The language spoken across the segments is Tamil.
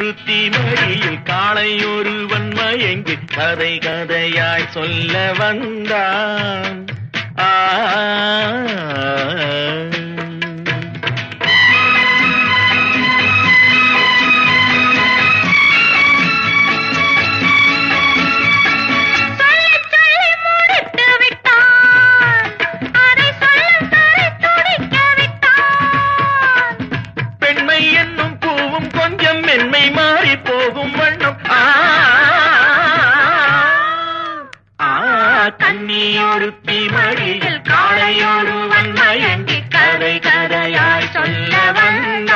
ஒருத்தி மடியில் காளை ஒருவன் மயங்கி கதை கதையாய் சொல்ல வந்தான். ஆ கட்டி மடியில் காளையோடு வன்மயங்கி கதை கதையாய் சொல்ல வந்த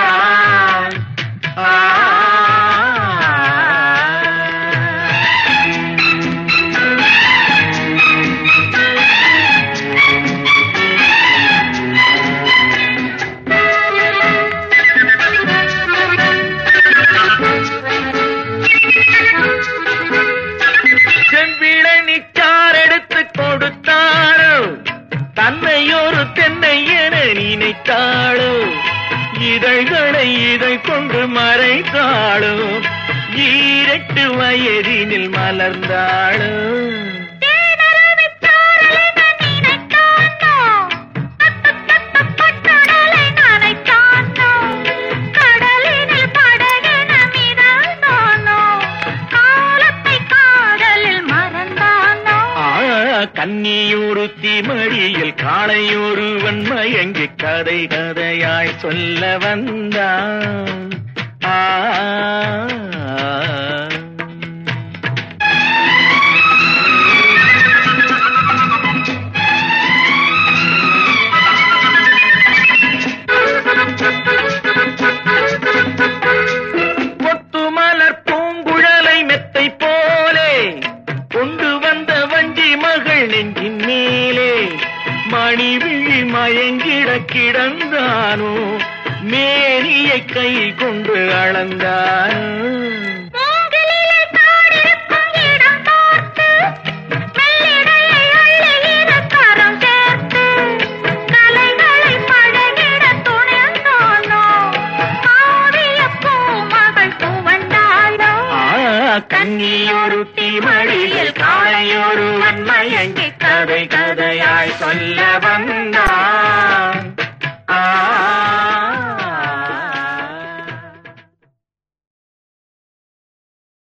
நினைத்தாளோ இதழ்களை இதை கொண்டு மறைத்தாளோ? ஈரட்டு வயதினில் மலர்ந்தாளோ? கன்னியூருத்தி மடியில் காளையொருவன் மயங்கி கதை கதையாய் சொல்ல வந்தான். ஆ. மணி விழி மயங்கிட கிடந்தானோ? மேனியை கை கொண்டு அளந்தார். ஆ கன்னியொருத்தி மடியில் காளையொருவன் மயங்கி கதை கதையாய் சொல்ல வந்தான்.